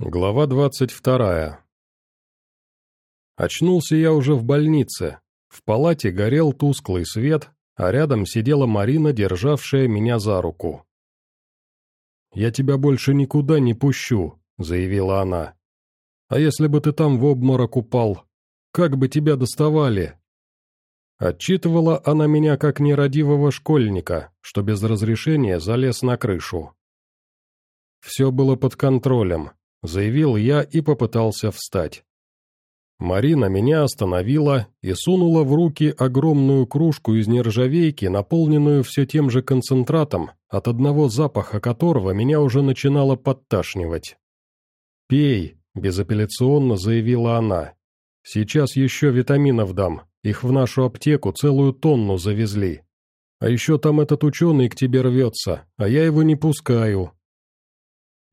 Глава двадцать вторая. Очнулся я уже в больнице. В палате горел тусклый свет, а рядом сидела Марина, державшая меня за руку. «Я тебя больше никуда не пущу», — заявила она. «А если бы ты там в обморок упал? Как бы тебя доставали?» Отчитывала она меня как нерадивого школьника, что без разрешения залез на крышу. Все было под контролем, заявил я и попытался встать. Марина меня остановила и сунула в руки огромную кружку из нержавейки, наполненную все тем же концентратом, от одного запаха которого меня уже начинало подташнивать. «Пей», — безапелляционно заявила она. «Сейчас еще витаминов дам, их в нашу аптеку целую тонну завезли. А еще там этот ученый к тебе рвется, а я его не пускаю,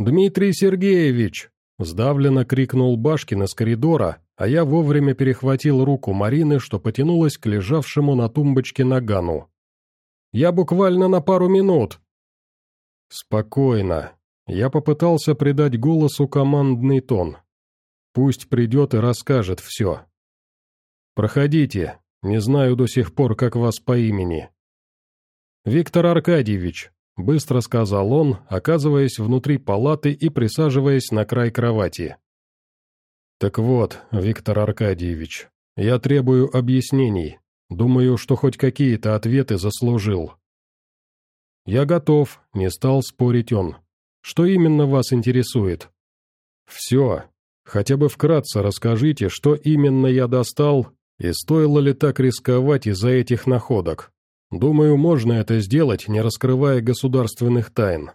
«Дмитрий Сергеевич!» — сдавленно крикнул Башкин из коридора, а я вовремя перехватил руку Марины, что потянулась к лежавшему на тумбочке нагану. «Я буквально на пару минут!» «Спокойно!» Я попытался придать голосу командный тон. «Пусть придет и расскажет все». «Проходите, не знаю до сих пор, как вас по имени». «Виктор Аркадьевич», — быстро сказал он, оказываясь внутри палаты и присаживаясь на край кровати. «Так вот, Виктор Аркадьевич, я требую объяснений. Думаю, что хоть какие-то ответы заслужил». «Я готов», — не стал спорить он. «Что именно вас интересует?» «Все. Хотя бы вкратце расскажите, что именно я достал, и стоило ли так рисковать из-за этих находок?» Думаю, можно это сделать, не раскрывая государственных тайн.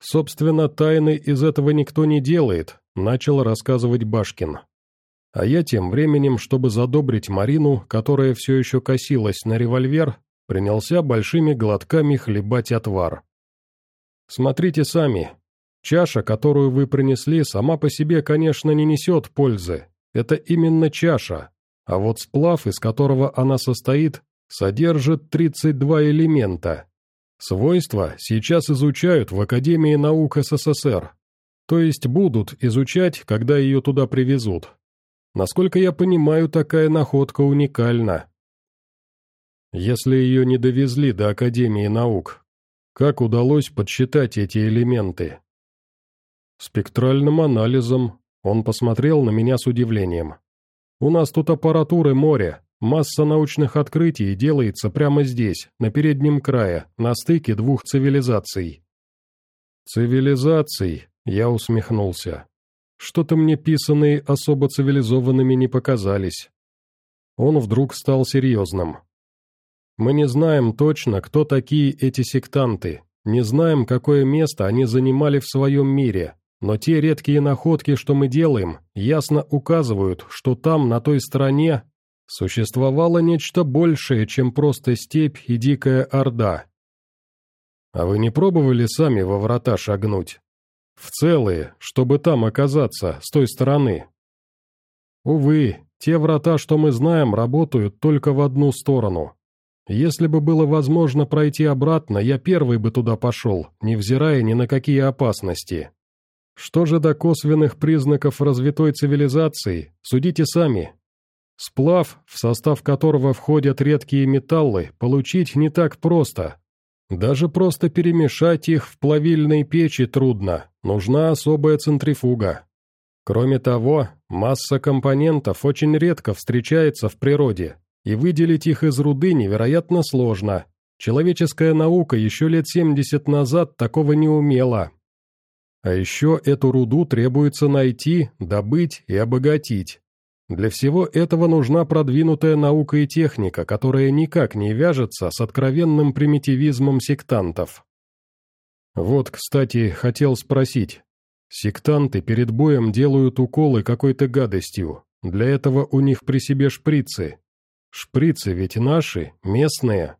Собственно, тайны из этого никто не делает, начал рассказывать Башкин. А я тем временем, чтобы задобрить Марину, которая все еще косилась на револьвер, принялся большими глотками хлебать отвар. Смотрите сами. Чаша, которую вы принесли, сама по себе, конечно, не несет пользы. Это именно чаша. А вот сплав, из которого она состоит, содержит 32 элемента. Свойства сейчас изучают в Академии наук СССР. То есть будут изучать, когда ее туда привезут. Насколько я понимаю, такая находка уникальна. Если ее не довезли до Академии наук, как удалось подсчитать эти элементы? Спектральным анализом. Он посмотрел на меня с удивлением. У нас тут аппаратуры море, Масса научных открытий делается прямо здесь, на переднем крае, на стыке двух цивилизаций. Цивилизаций, я усмехнулся. Что-то мне писанные особо цивилизованными не показались. Он вдруг стал серьезным. Мы не знаем точно, кто такие эти сектанты, не знаем, какое место они занимали в своем мире, но те редкие находки, что мы делаем, ясно указывают, что там, на той стороне, Существовало нечто большее, чем просто степь и дикая орда. А вы не пробовали сами во врата шагнуть? В целые, чтобы там оказаться, с той стороны? Увы, те врата, что мы знаем, работают только в одну сторону. Если бы было возможно пройти обратно, я первый бы туда пошел, невзирая ни на какие опасности. Что же до косвенных признаков развитой цивилизации, судите сами, Сплав, в состав которого входят редкие металлы, получить не так просто. Даже просто перемешать их в плавильной печи трудно, нужна особая центрифуга. Кроме того, масса компонентов очень редко встречается в природе, и выделить их из руды невероятно сложно. Человеческая наука еще лет 70 назад такого не умела. А еще эту руду требуется найти, добыть и обогатить. Для всего этого нужна продвинутая наука и техника, которая никак не вяжется с откровенным примитивизмом сектантов. Вот, кстати, хотел спросить. Сектанты перед боем делают уколы какой-то гадостью. Для этого у них при себе шприцы. Шприцы ведь наши, местные.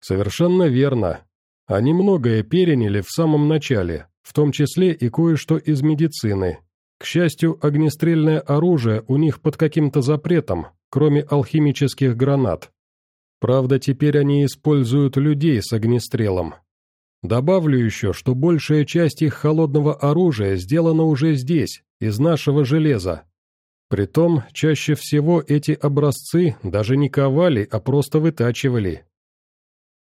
Совершенно верно. Они многое переняли в самом начале, в том числе и кое-что из медицины, к счастью, огнестрельное оружие у них под каким-то запретом, кроме алхимических гранат. Правда, теперь они используют людей с огнестрелом. Добавлю еще, что большая часть их холодного оружия сделана уже здесь, из нашего железа. Притом, чаще всего эти образцы даже не ковали, а просто вытачивали.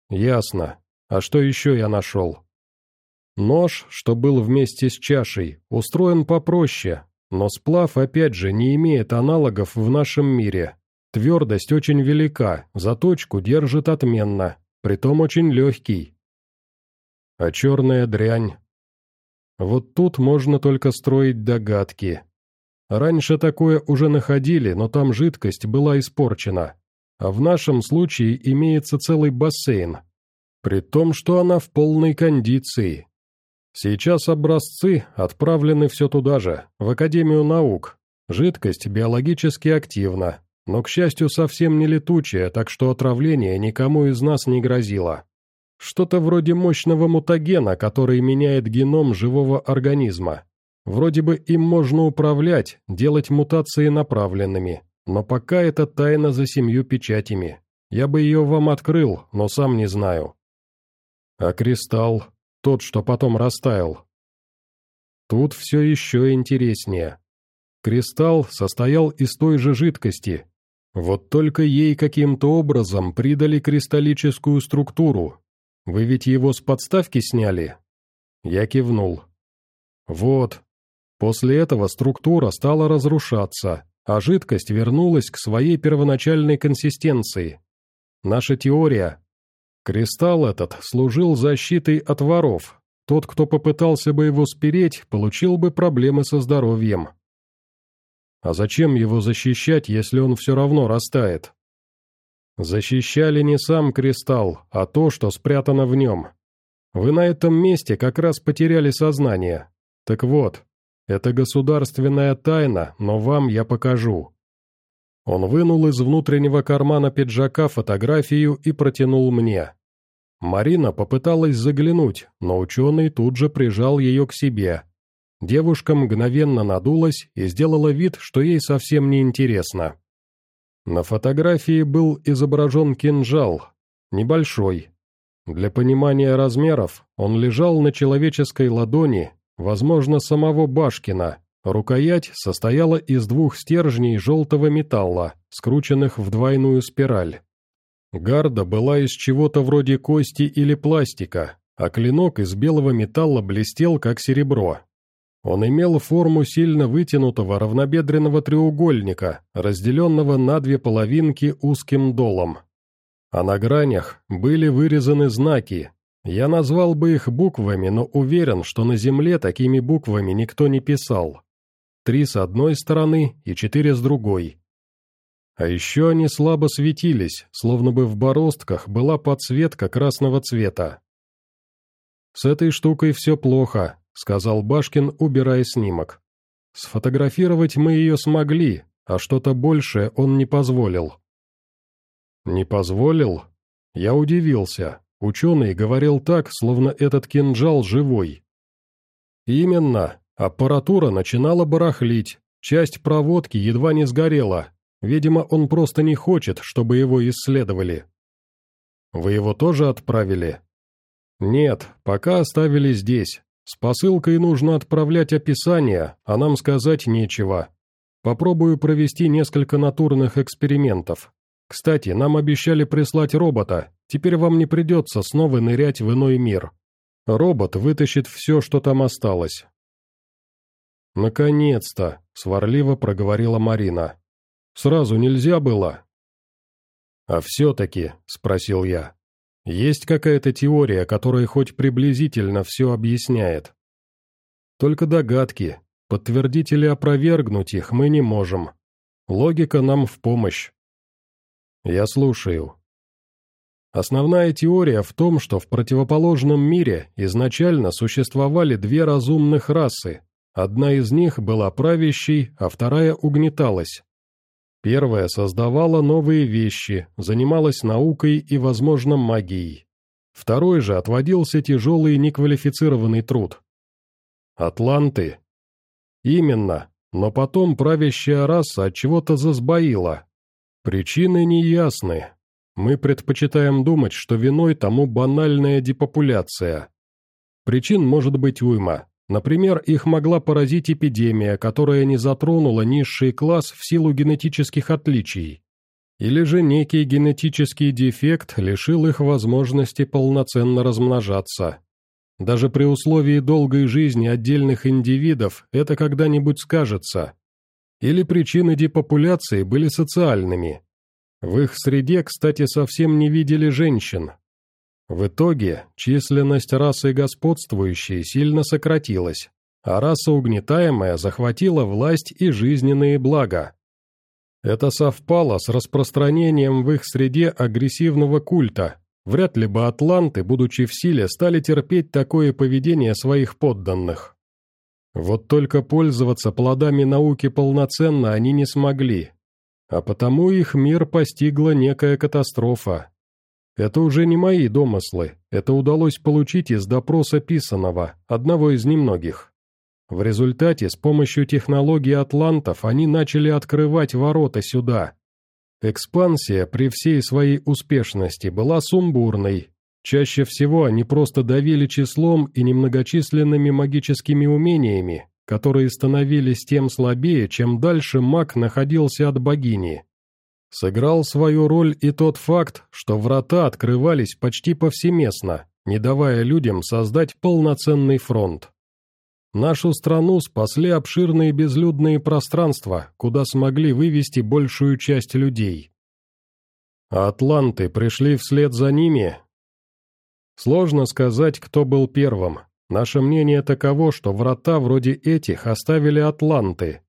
Ясно. А что еще я нашел? Нож, что был вместе с чашей, устроен попроще, но сплав, опять же, не имеет аналогов в нашем мире. Твердость очень велика, заточку держит отменно, притом очень легкий. А черная дрянь? Вот тут можно только строить догадки. Раньше такое уже находили, но там жидкость была испорчена. А в нашем случае имеется целый бассейн. При том, что она в полной кондиции. Сейчас образцы отправлены все туда же, в Академию наук. Жидкость биологически активна, но, к счастью, совсем не летучая, так что отравление никому из нас не грозило. Что-то вроде мощного мутагена, который меняет геном живого организма. Вроде бы им можно управлять, делать мутации направленными, но пока это тайна за семью печатями. Я бы ее вам открыл, но сам не знаю. А кристалл, тот, что потом растаял. Тут все еще интереснее. Кристалл состоял из той же жидкости. Вот только ей каким-то образом придали кристаллическую структуру. Вы ведь его с подставки сняли? Я кивнул. Вот, После этого структура стала разрушаться, а жидкость вернулась к своей первоначальной консистенции. Наша теория. Кристалл этот служил защитой от воров. Тот, кто попытался бы его спереть, получил бы проблемы со здоровьем. А зачем его защищать, если он все равно растает? Защищали не сам кристалл, а то, что спрятано в нем. Вы на этом месте как раз потеряли сознание. Так вот, это государственная тайна, но вам я покажу». Он вынул из внутреннего кармана пиджака фотографию и протянул мне. Марина попыталась заглянуть, но ученый тут же прижал ее к себе. Девушка мгновенно надулась и сделала вид, что ей совсем не интересно. На фотографии был изображен кинжал, небольшой. Для понимания размеров он лежал на человеческой ладони возможно, самого Башкина. Рукоять состояла из двух стержней желтого металла, скрученных в двойную спираль. Гарда была из чего-то вроде кости или пластика, а клинок из белого металла блестел, как серебро. Он имел форму сильно вытянутого равнобедренного треугольника, разделенного на две половинки узким долом. А на гранях были вырезаны знаки, я назвал бы их буквами, но уверен, что на Земле такими буквами никто не писал. Три с одной стороны и четыре с другой. А еще они слабо светились, словно бы в бороздках была подсветка красного цвета. «С этой штукой все плохо», — сказал Башкин, убирая снимок. «Сфотографировать мы ее смогли, а что-то большее он не позволил». «Не позволил?» Я удивился. Ученый говорил так, словно этот кинжал живой. Именно, аппаратура начинала барахлить, часть проводки едва не сгорела. Видимо, он просто не хочет, чтобы его исследовали. Вы его тоже отправили? Нет, пока оставили здесь. С посылкой нужно отправлять описание, а нам сказать нечего. Попробую провести несколько натурных экспериментов. Кстати, нам обещали прислать робота, теперь вам не придется снова нырять в иной мир. Робот вытащит все, что там осталось». «Наконец-то!» — сварливо проговорила Марина. «Сразу нельзя было?» «А все-таки», — спросил я, — «есть какая-то теория, которая хоть приблизительно все объясняет?» «Только догадки. Подтвердить или опровергнуть их мы не можем. Логика нам в помощь. Я слушаю. Основная теория в том, что в противоположном мире изначально существовали две разумных расы. Одна из них была правящей, а вторая угнеталась. Первая создавала новые вещи, занималась наукой и, возможно, магией. Второй же отводился тяжелый неквалифицированный труд. Атланты. Именно, но потом правящая раса от чего-то засбоила, Причины неясны. Мы предпочитаем думать, что виной тому банальная депопуляция. Причин может быть уйма. Например, их могла поразить эпидемия, которая не затронула низший класс в силу генетических отличий. Или же некий генетический дефект лишил их возможности полноценно размножаться. Даже при условии долгой жизни отдельных индивидов это когда-нибудь скажется. Или причины депопуляции были социальными. В их среде, кстати, совсем не видели женщин. В итоге численность расы господствующей сильно сократилась, а раса угнетаемая захватила власть и жизненные блага. Это совпало с распространением в их среде агрессивного культа, Вряд ли бы атланты, будучи в силе, стали терпеть такое поведение своих подданных. Вот только пользоваться плодами науки полноценно они не смогли, а потому их мир постигла некая катастрофа. Это уже не мои домыслы, это удалось получить из допроса писаного, одного из немногих. В результате с помощью технологий атлантов они начали открывать ворота сюда, Экспансия при всей своей успешности была сумбурной. Чаще всего они просто давили числом и немногочисленными магическими умениями, которые становились тем слабее, чем дальше маг находился от богини. Сыграл свою роль и тот факт, что врата открывались почти повсеместно, не давая людям создать полноценный фронт. Нашу страну спасли обширные безлюдные пространства, куда смогли вывести большую часть людей. А атланты пришли вслед за ними? Сложно сказать, кто был первым. Наше мнение таково, что врата вроде этих оставили атланты.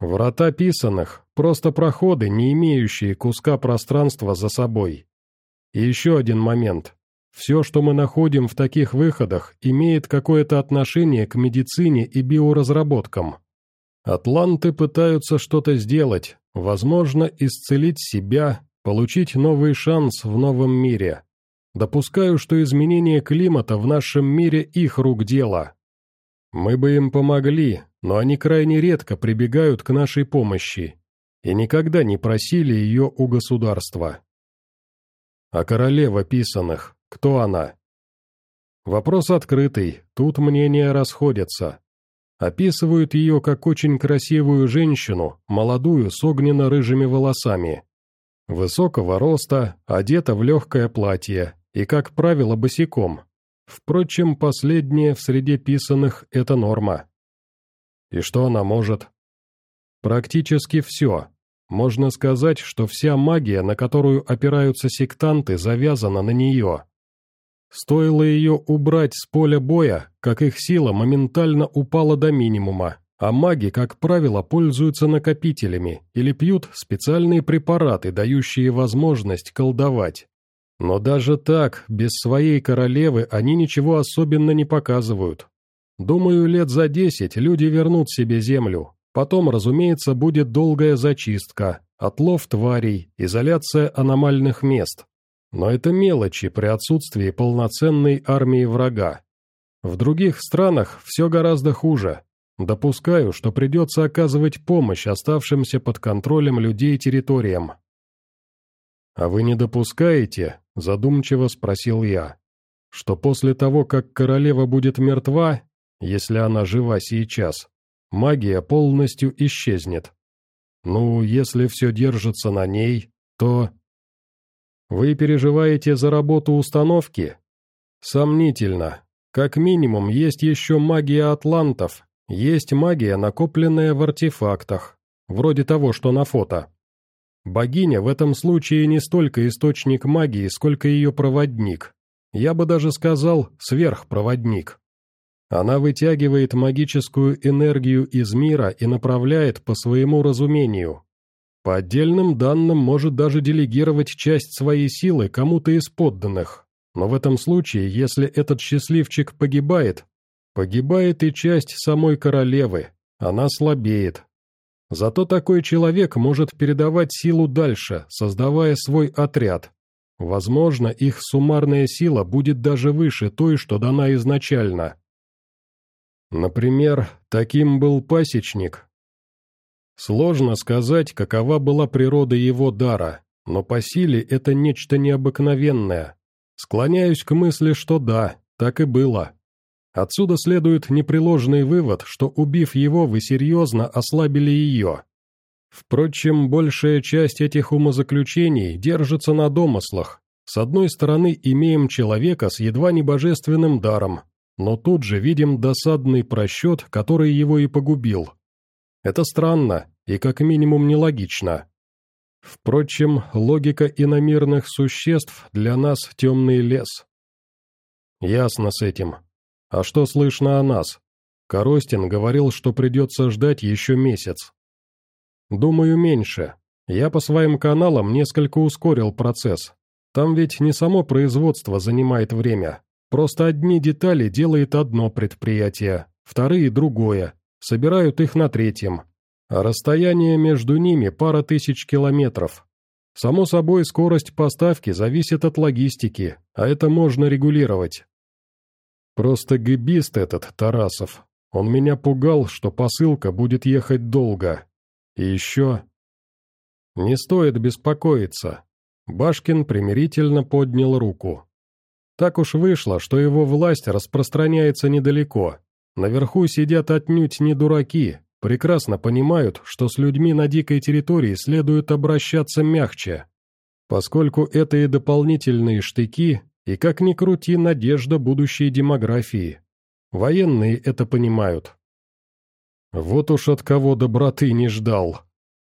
Врата писанных – просто проходы, не имеющие куска пространства за собой. И еще один момент. Все, что мы находим в таких выходах, имеет какое-то отношение к медицине и биоразработкам. Атланты пытаются что-то сделать, возможно, исцелить себя, получить новый шанс в новом мире. Допускаю, что изменение климата в нашем мире их рук дело. Мы бы им помогли, но они крайне редко прибегают к нашей помощи и никогда не просили ее у государства. А королева писаных, кто она? Вопрос открытый, тут мнения расходятся. Описывают ее как очень красивую женщину, молодую с огненно-рыжими волосами. Высокого роста, одета в легкое платье и, как правило, босиком. Впрочем, последнее в среде писанных – это норма. И что она может? Практически все. Можно сказать, что вся магия, на которую опираются сектанты, завязана на нее. Стоило ее убрать с поля боя, как их сила моментально упала до минимума, а маги, как правило, пользуются накопителями или пьют специальные препараты, дающие возможность колдовать. Но даже так, без своей королевы, они ничего особенно не показывают. Думаю, лет за десять люди вернут себе землю. Потом, разумеется, будет долгая зачистка, отлов тварей, изоляция аномальных мест. Но это мелочи при отсутствии полноценной армии врага. В других странах все гораздо хуже. Допускаю, что придется оказывать помощь оставшимся под контролем людей территориям. «А вы не допускаете?» – задумчиво спросил я. «Что после того, как королева будет мертва, если она жива сейчас, магия полностью исчезнет? Ну, если все держится на ней, то...» Вы переживаете за работу установки? Сомнительно. Как минимум, есть еще магия атлантов, есть магия, накопленная в артефактах, вроде того, что на фото. Богиня в этом случае не столько источник магии, сколько ее проводник. Я бы даже сказал, сверхпроводник. Она вытягивает магическую энергию из мира и направляет по своему разумению, по отдельным данным может даже делегировать часть своей силы кому-то из подданных. Но в этом случае, если этот счастливчик погибает, погибает и часть самой королевы, она слабеет. Зато такой человек может передавать силу дальше, создавая свой отряд. Возможно, их суммарная сила будет даже выше той, что дана изначально. Например, таким был пасечник, Сложно сказать, какова была природа его дара, но по силе это нечто необыкновенное. Склоняюсь к мысли, что да, так и было. Отсюда следует непреложный вывод, что, убив его, вы серьезно ослабили ее. Впрочем, большая часть этих умозаключений держится на домыслах. С одной стороны, имеем человека с едва не божественным даром, но тут же видим досадный просчет, который его и погубил. Это странно и как минимум нелогично. Впрочем, логика иномирных существ для нас темный лес. Ясно с этим. А что слышно о нас? Коростин говорил, что придется ждать еще месяц. Думаю, меньше. Я по своим каналам несколько ускорил процесс. Там ведь не само производство занимает время. Просто одни детали делает одно предприятие, вторые – другое. Собирают их на третьем. А расстояние между ними пара тысяч километров. Само собой, скорость поставки зависит от логистики, а это можно регулировать. Просто гибист этот, Тарасов. Он меня пугал, что посылка будет ехать долго. И еще... Не стоит беспокоиться. Башкин примирительно поднял руку. Так уж вышло, что его власть распространяется недалеко. Наверху сидят отнюдь не дураки, прекрасно понимают, что с людьми на дикой территории следует обращаться мягче, поскольку это и дополнительные штыки, и как ни крути надежда будущей демографии. Военные это понимают. Вот уж от кого доброты не ждал.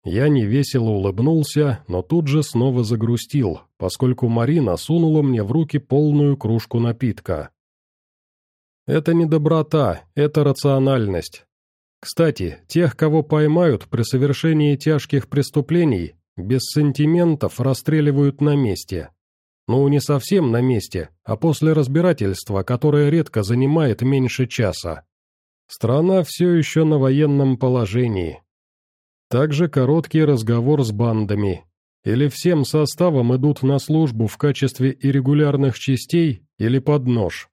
Я невесело улыбнулся, но тут же снова загрустил, поскольку Марина сунула мне в руки полную кружку напитка. Это не доброта, это рациональность. Кстати, тех, кого поймают при совершении тяжких преступлений, без сантиментов расстреливают на месте. Ну, не совсем на месте, а после разбирательства, которое редко занимает меньше часа. Страна все еще на военном положении. Также короткий разговор с бандами. Или всем составом идут на службу в качестве иррегулярных частей или под нож.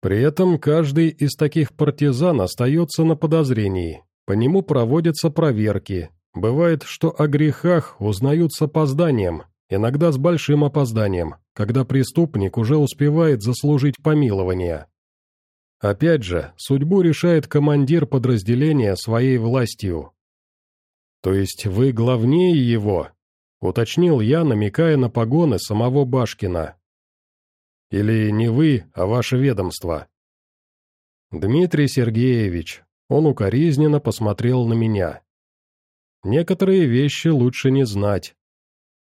При этом каждый из таких партизан остается на подозрении, по нему проводятся проверки. Бывает, что о грехах узнают с опозданием, иногда с большим опозданием, когда преступник уже успевает заслужить помилование. Опять же, судьбу решает командир подразделения своей властью. «То есть вы главнее его?» — уточнил я, намекая на погоны самого Башкина. Или не вы, а ваше ведомство?» «Дмитрий Сергеевич», он укоризненно посмотрел на меня. «Некоторые вещи лучше не знать.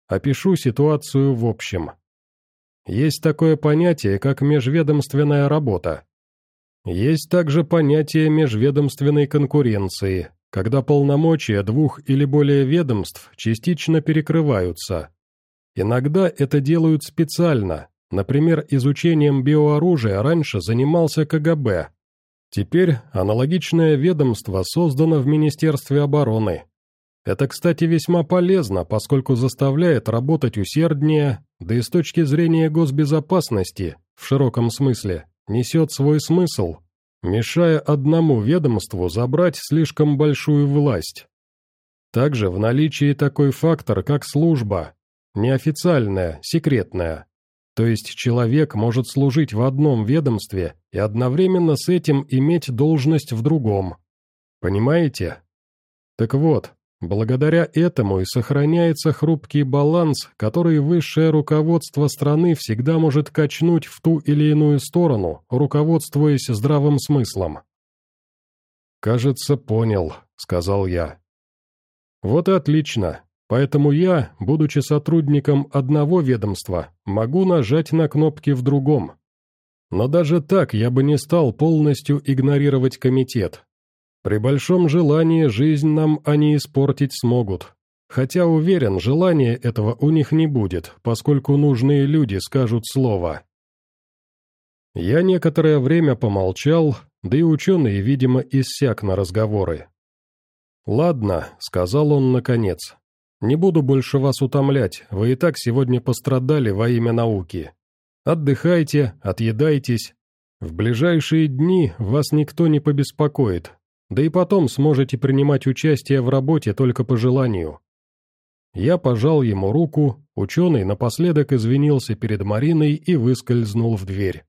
Опишу ситуацию в общем. Есть такое понятие, как межведомственная работа. Есть также понятие межведомственной конкуренции, когда полномочия двух или более ведомств частично перекрываются. Иногда это делают специально, Например, изучением биооружия раньше занимался КГБ. Теперь аналогичное ведомство создано в Министерстве обороны. Это, кстати, весьма полезно, поскольку заставляет работать усерднее, да и с точки зрения госбезопасности, в широком смысле, несет свой смысл, мешая одному ведомству забрать слишком большую власть. Также в наличии такой фактор, как служба, неофициальная, секретная, то есть человек может служить в одном ведомстве и одновременно с этим иметь должность в другом. Понимаете? Так вот, благодаря этому и сохраняется хрупкий баланс, который высшее руководство страны всегда может качнуть в ту или иную сторону, руководствуясь здравым смыслом. «Кажется, понял», — сказал я. «Вот и отлично. Поэтому я, будучи сотрудником одного ведомства, могу нажать на кнопки в другом. Но даже так я бы не стал полностью игнорировать комитет. При большом желании жизнь нам они испортить смогут. Хотя уверен, желания этого у них не будет, поскольку нужные люди скажут слово. Я некоторое время помолчал, да и ученый, видимо, иссяк на разговоры. «Ладно», — сказал он наконец, не буду больше вас утомлять, вы и так сегодня пострадали во имя науки. Отдыхайте, отъедайтесь. В ближайшие дни вас никто не побеспокоит, да и потом сможете принимать участие в работе только по желанию». Я пожал ему руку, Ученый напоследок извинился перед Мариной и выскользнул в дверь.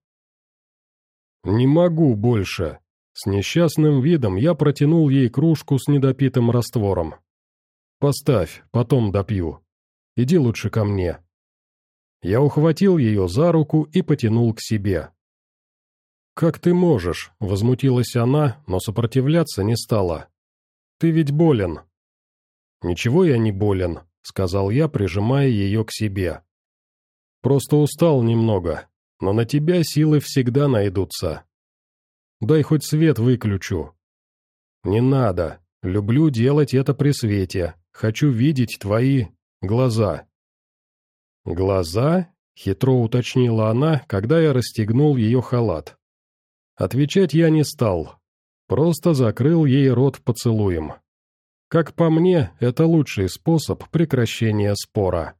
«Не могу больше!» С несчастным видом я протянул ей кружку с недопитым раствором. «Поставь, потом допью. Иди лучше ко мне». Я ухватил ее за руку и потянул к себе. «Как ты можешь?» — возмутилась она, но сопротивляться не стала. «Ты ведь болен». «Ничего я не болен», — сказал я, прижимая ее к себе. «Просто устал немного, но на тебя силы всегда найдутся. Дай хоть свет выключу». «Не надо. Люблю делать это при свете. Хочу видеть твои глаза». «Глаза?» — хитро уточнила она, когда я расстегнул ее халат. Отвечать я не стал, просто закрыл ей рот поцелуем. Как по мне, это лучший способ прекращения спора.